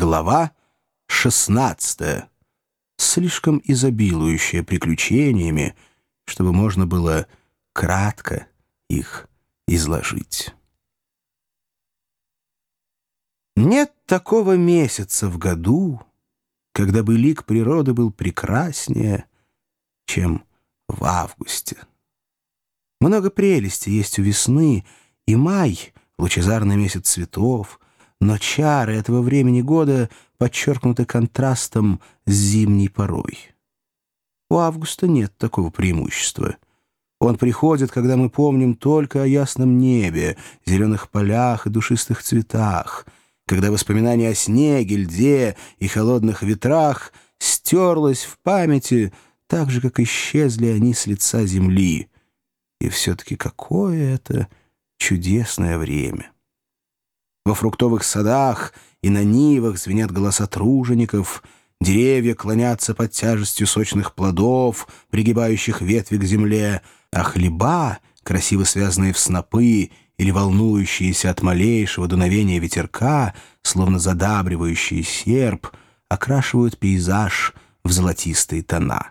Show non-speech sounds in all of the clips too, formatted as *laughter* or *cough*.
Глава 16. Слишком изобилующая приключениями, чтобы можно было кратко их изложить. Нет такого месяца в году, когда бы лик природы был прекраснее, чем в августе. Много прелести есть у весны, и май — лучезарный месяц цветов, но чары этого времени года подчеркнуты контрастом с зимней порой. У августа нет такого преимущества. Он приходит, когда мы помним только о ясном небе, зеленых полях и душистых цветах, когда воспоминание о снеге, льде и холодных ветрах стерлось в памяти так же, как исчезли они с лица земли. И все-таки какое это чудесное время! Во фруктовых садах и на нивах звенят голоса тружеников, деревья клонятся под тяжестью сочных плодов, пригибающих ветви к земле, а хлеба, красиво связанные в снопы или волнующиеся от малейшего дуновения ветерка, словно задабривающий серп, окрашивают пейзаж в золотистые тона.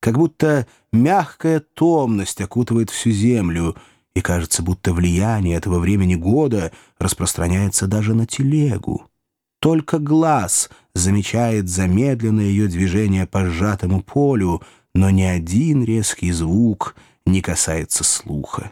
Как будто мягкая томность окутывает всю землю — и кажется, будто влияние этого времени года распространяется даже на телегу. Только глаз замечает замедленное ее движение по сжатому полю, но ни один резкий звук не касается слуха.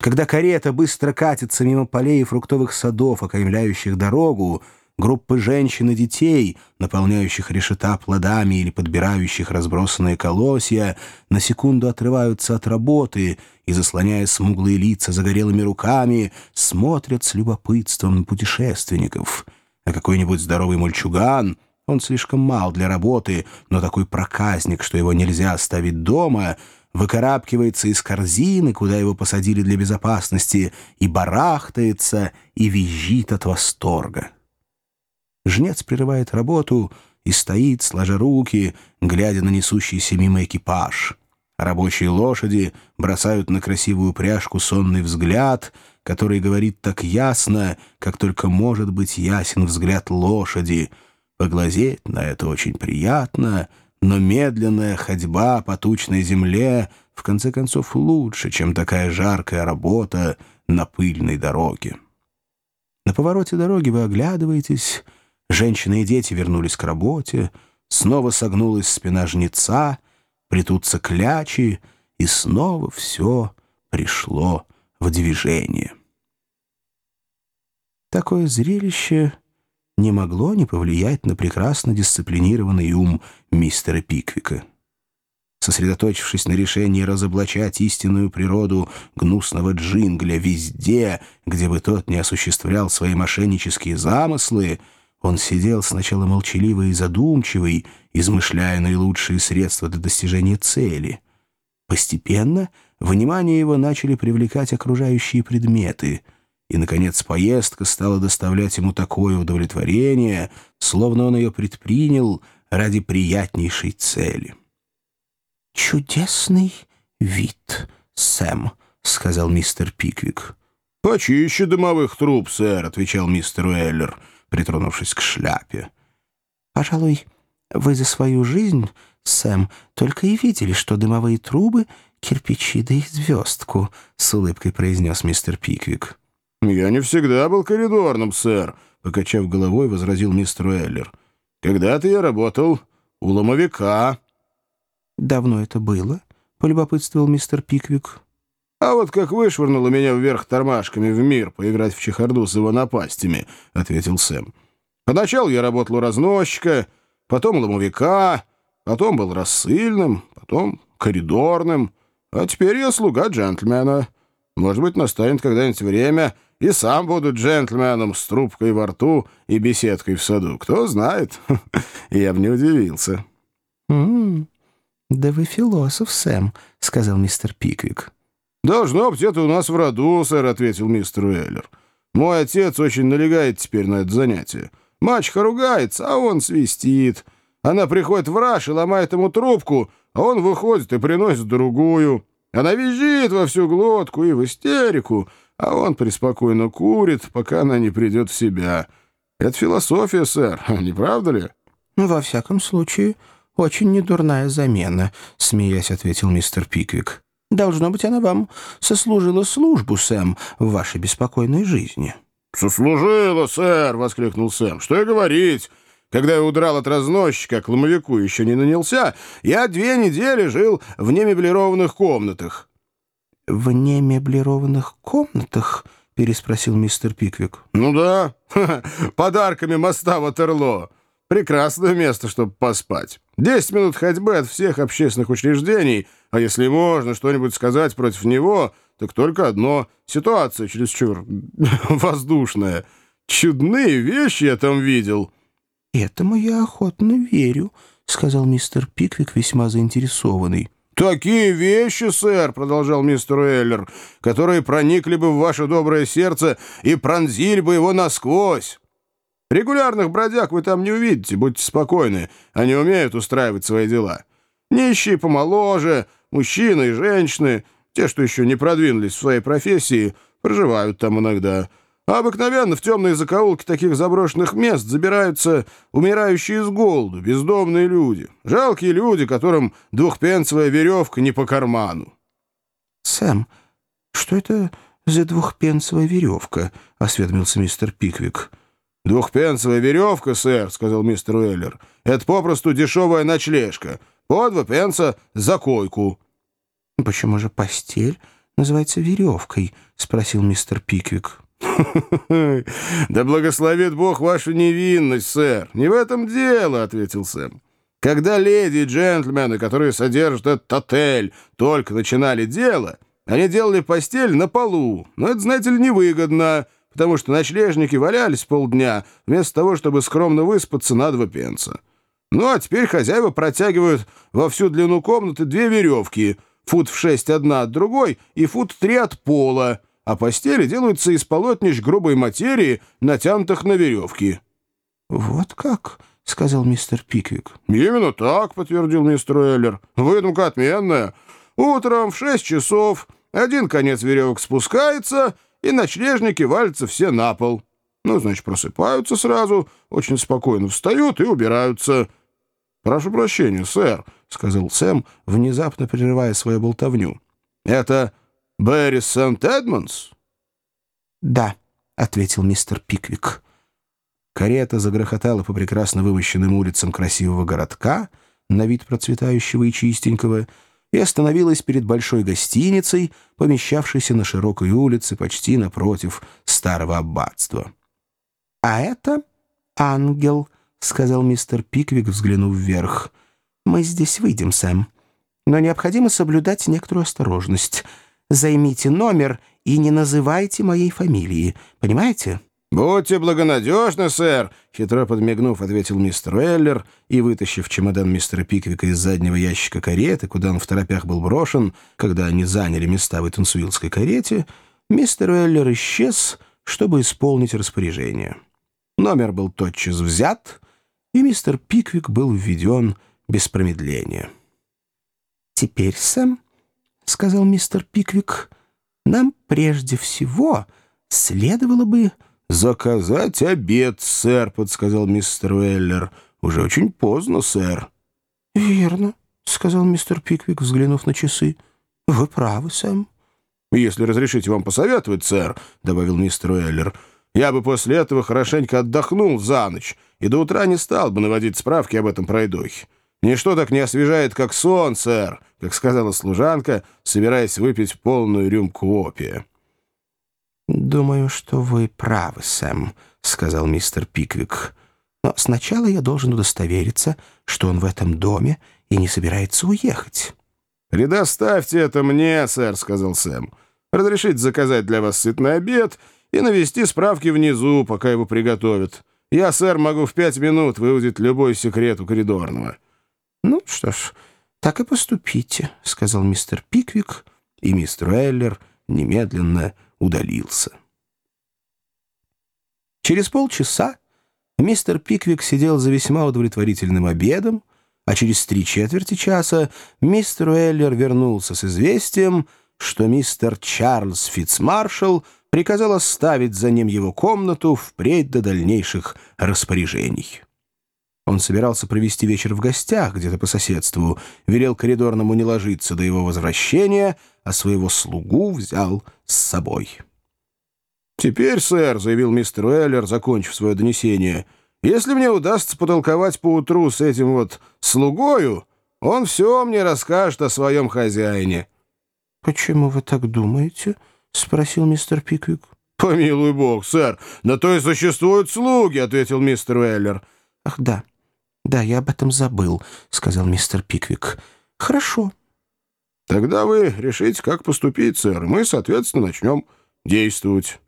Когда карета быстро катится мимо полей и фруктовых садов, окаймляющих дорогу, Группы женщин и детей, наполняющих решета плодами или подбирающих разбросанные колосья, на секунду отрываются от работы и, заслоняя смуглые лица загорелыми руками, смотрят с любопытством путешественников. А какой-нибудь здоровый мальчуган, он слишком мал для работы, но такой проказник, что его нельзя оставить дома, выкарабкивается из корзины, куда его посадили для безопасности, и барахтается, и визжит от восторга. Жнец прерывает работу и стоит, сложа руки, глядя на несущийся мимо экипаж. Рабочие лошади бросают на красивую пряжку сонный взгляд, который говорит так ясно, как только может быть ясен взгляд лошади. Поглазеть на это очень приятно, но медленная ходьба по тучной земле в конце концов лучше, чем такая жаркая работа на пыльной дороге. На повороте дороги вы оглядываетесь Женщины и дети вернулись к работе, снова согнулась спина жнеца, плетутся клячи, и снова все пришло в движение. Такое зрелище не могло не повлиять на прекрасно дисциплинированный ум мистера Пиквика. Сосредоточившись на решении разоблачать истинную природу гнусного джингля везде, где бы тот не осуществлял свои мошеннические замыслы, он сидел сначала молчаливый и задумчивый, измышляя наилучшие средства для достижения цели. Постепенно внимание его начали привлекать окружающие предметы, и, наконец, поездка стала доставлять ему такое удовлетворение, словно он ее предпринял ради приятнейшей цели. «Чудесный вид, Сэм», — сказал мистер Пиквик. «Почище дымовых труб, сэр», — отвечал мистер Уэллер притронувшись к шляпе. «Пожалуй, вы за свою жизнь, Сэм, только и видели, что дымовые трубы — кирпичи да и звездку», — с улыбкой произнес мистер Пиквик. «Я не всегда был коридорным, сэр», — покачав головой, возразил мистер Уэллер. «Когда-то я работал у ломовика». «Давно это было?» — полюбопытствовал мистер Пиквик. «А вот как вышвырнуло меня вверх тормашками в мир поиграть в чехарду с его напастями», — ответил Сэм. «Поначалу я работал у разносчика, потом ломовика, потом был рассыльным, потом коридорным, а теперь я слуга джентльмена. Может быть, настанет когда-нибудь время, и сам буду джентльменом с трубкой во рту и беседкой в саду. Кто знает, *laughs* я бы не удивился». «М-м, да вы философ, Сэм», — сказал мистер Пиквик. «Должно быть, это у нас в роду, сэр», — ответил мистер Уэллер. «Мой отец очень налегает теперь на это занятие. Мачеха ругается, а он свистит. Она приходит в раж и ломает ему трубку, а он выходит и приносит другую. Она визжит во всю глотку и в истерику, а он преспокойно курит, пока она не придет в себя. Это философия, сэр, *laughs* не правда ли? «Во всяком случае, очень недурная замена», — смеясь ответил мистер Пиквик. «Должно быть, она вам сослужила службу, Сэм, в вашей беспокойной жизни». «Сослужила, сэр!» — воскликнул Сэм. «Что и говорить!» Когда я удрал от разносчика, к ломовику еще не нанялся, я две недели жил в немеблированных комнатах. — В немеблированных комнатах? — переспросил мистер Пиквик. — Ну да, подарками моста Ватерло. Прекрасное место, чтобы поспать. Десять минут ходьбы от всех общественных учреждений, а если можно что-нибудь сказать против него, так только одно — ситуация чересчур *laughs* воздушная. Чудные вещи я там видел. «Этому я охотно верю», — сказал мистер Пиквик, весьма заинтересованный. «Такие вещи, сэр», — продолжал мистер Эллер, «которые проникли бы в ваше доброе сердце и пронзили бы его насквозь. Регулярных бродяг вы там не увидите, будьте спокойны, они умеют устраивать свои дела. Нищие помоложе, мужчины и женщины, те, что еще не продвинулись в своей профессии, проживают там иногда». А обыкновенно в темные закоулки таких заброшенных мест забираются умирающие с голоду, бездомные люди. Жалкие люди, которым двухпенсовая веревка не по карману. «Сэм, что это за двухпенсовая веревка?» — осведомился мистер Пиквик. «Двухпенсовая веревка, сэр», — сказал мистер Уэллер, — «это попросту дешевая ночлежка. По два пенса за койку». «Почему же постель называется веревкой?» — спросил мистер Пиквик. *laughs* «Да благословит Бог вашу невинность, сэр! Не в этом дело», — ответил Сэм. «Когда леди и джентльмены, которые содержат этот отель, только начинали дело, они делали постель на полу. Но это, знаете ли, невыгодно, потому что ночлежники валялись полдня, вместо того, чтобы скромно выспаться на два пенса. Ну, а теперь хозяева протягивают во всю длину комнаты две веревки, фут в шесть одна от другой и фут три от пола, а постели делаются из полотнищ грубой материи, натянутых на веревки». «Вот как?» — сказал мистер Пиквик. «Именно так», — подтвердил мистер Эллер. «Выдумка отменная. Утром в шесть часов один конец веревок спускается, и ночлежники валятся все на пол. Ну, значит, просыпаются сразу, очень спокойно встают и убираются». «Прошу прощения, сэр», — сказал Сэм, внезапно прерывая свою болтовню. «Это Берри Сент-Эдмонс?» «Да», — ответил мистер Пиквик. Карета загрохотала по прекрасно вымощенным улицам красивого городка, на вид процветающего и чистенького, и остановилась перед большой гостиницей, помещавшейся на широкой улице почти напротив старого аббатства. «А это ангел», — сказал мистер Пиквик, взглянув вверх. «Мы здесь выйдем, Сэм. Но необходимо соблюдать некоторую осторожность» займите номер и не называйте моей фамилии. Понимаете?» «Будьте благонадежны, сэр!» — хитро подмигнув, ответил мистер Эллер и, вытащив чемодан мистера Пиквика из заднего ящика кареты, куда он в торопях был брошен, когда они заняли места в Этансвиллской карете, мистер Эллер исчез, чтобы исполнить распоряжение. Номер был тотчас взят, и мистер Пиквик был введен без промедления. «Теперь, Сэм, — сказал мистер Пиквик, — нам прежде всего следовало бы... — Заказать обед, сэр, — подсказал мистер Уэллер. — Уже очень поздно, сэр. — Верно, — сказал мистер Пиквик, взглянув на часы. — Вы правы, Сэм. — Если разрешите вам посоветовать, сэр, — добавил мистер Уэллер, — я бы после этого хорошенько отдохнул за ночь и до утра не стал бы наводить справки об этом пройдохе. Ничто так не освежает, как сон, сэр, как сказала служанка, собираясь выпить полную рюмку опия. «Думаю, что вы правы, Сэм», — сказал мистер Пиквик. «Но сначала я должен удостовериться, что он в этом доме и не собирается уехать». «Предоставьте это мне, сэр», — сказал Сэм. «Разрешите заказать для вас сытный обед и навести справки внизу, пока его приготовят. Я, сэр, могу в пять минут выудить любой секрет у коридорного». «Ну что ж, так и поступите», — сказал мистер Пиквик, и мистер Эллер немедленно удалился. Через полчаса мистер Пиквик сидел за весьма удовлетворительным обедом, а через три четверти часа мистер Эллер вернулся с известием, что мистер Чарльз Фитцмаршалл приказал оставить за ним его комнату впредь до дальнейших распоряжений. Он собирался провести вечер в гостях, где-то по соседству, велел коридорному не ложиться до его возвращения, а своего слугу взял с собой. «Теперь, сэр», — заявил мистер Уэллер, закончив свое донесение, «если мне удастся потолковать поутру с этим вот слугою, он все мне расскажет о своем хозяине». «Почему вы так думаете?» — спросил мистер Пиквик. «Помилуй бог, сэр, на то и существуют слуги», — ответил мистер Уэллер. «Ах, да, да, я об этом забыл», — сказал мистер Пиквик. «Хорошо». «Тогда вы решите, как поступить, сэр, мы, соответственно, начнем действовать».